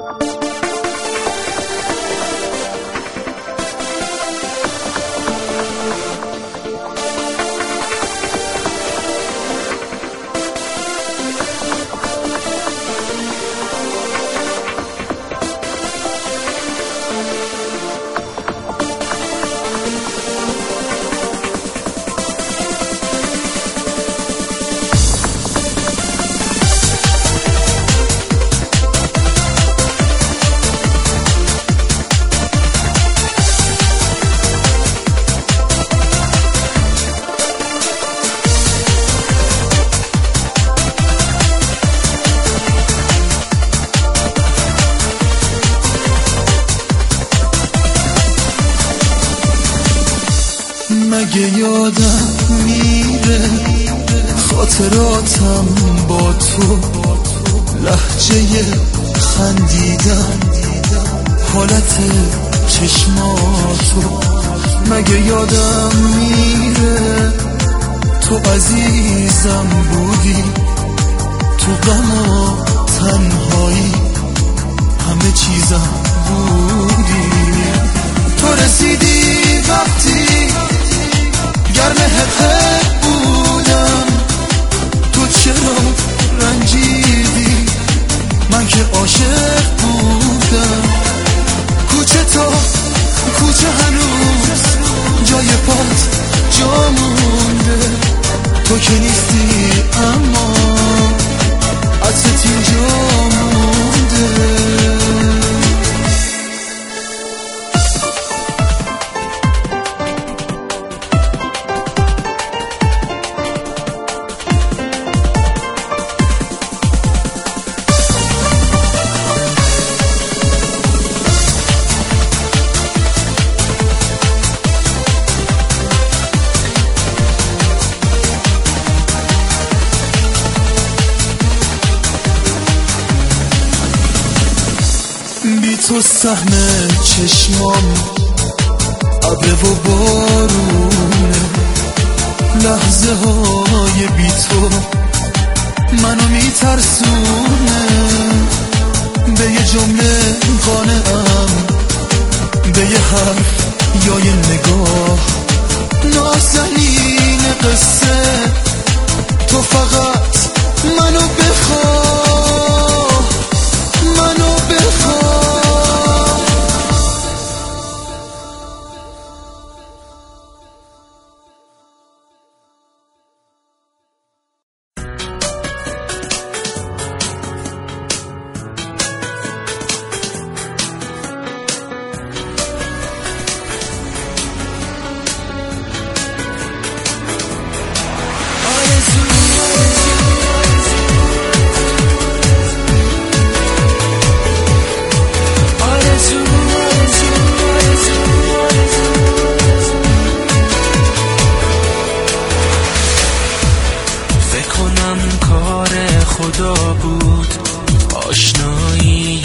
مگه یادم میره. خاطراتم با تو لحجه خندیدن. حالت چشماتو مگه یادم میره؟ تو عزیزم بودی. تو غم و تنهایی همه چیزم بودی. تو رسیدی وقتی گرم حقه بودم. تو چرا رنجیدی؟ من که عاشق بودم. کوچه تا کوچه هنوز. جای پات جا مونده. تو که نیستی اما. عطرت اینجا تو صحنه چشمام ابره و بارونه. لحظه های بی تو منو میترسونه. به یه جمله قانعم به یه حرف کنم کار خدا بود. آشنایی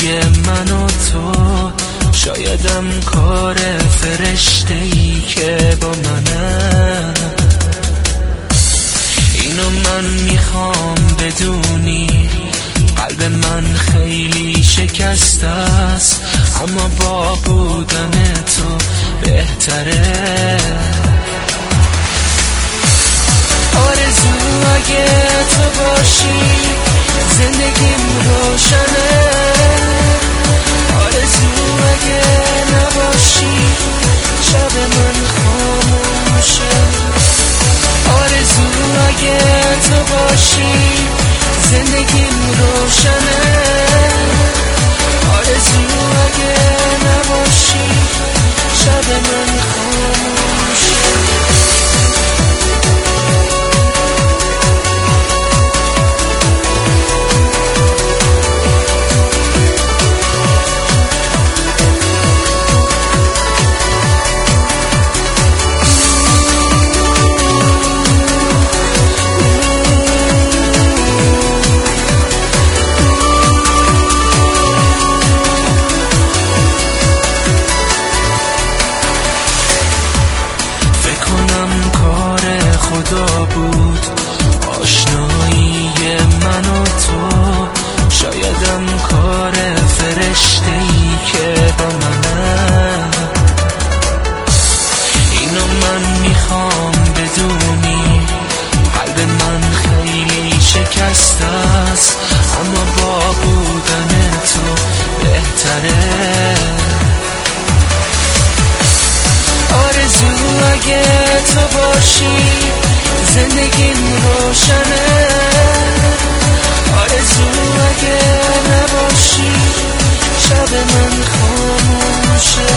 من و تو شایدم کار فرشته ای که با منه. اینو من می‌خوام بدونی قلب من خیلی شکسته است اما با بودن تو بهتره. آرزو اگه تو باشی. زندگیم روشنه. آرزو اگه نباشی. شب من خاموشه آرزو اگه تو باشی. زندگیم روشنه. آرزو اگه نباشی. شب من خاموشه سره. آرزو اگه تو باشی زندگیم روشنه. آرزو اگه نباشی شب من خاموشه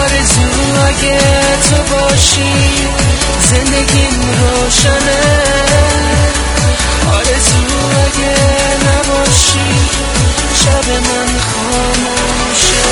آرزو اگه تو باشی زندگیم روشنه. آرزو اگه شب من خاموشه.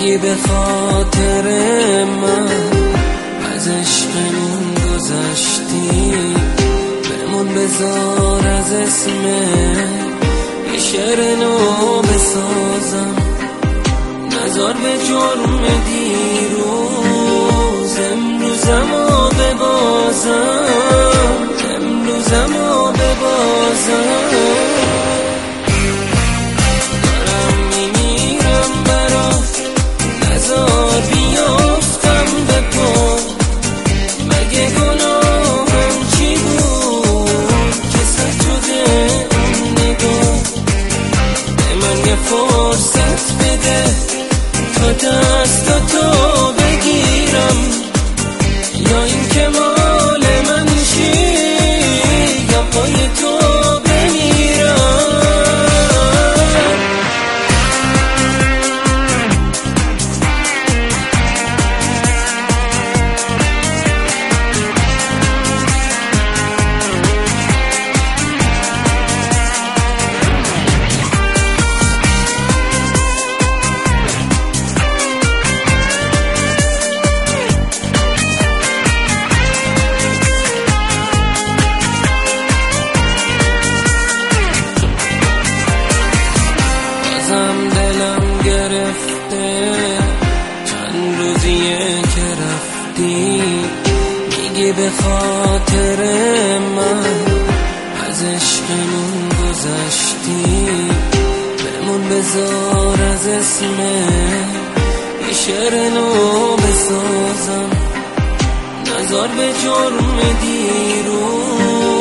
به خاطر من از عشقمون گذشتی بمون بذار از اسم یه شعر نو بسازم نظر به جرم دیروز امروزم و ببازم. به خاطر من از عشقمون گذشتی بمون بذار از اسم یه شعر نو بسازم. نظر به جرم دیروز.